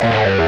Yeah.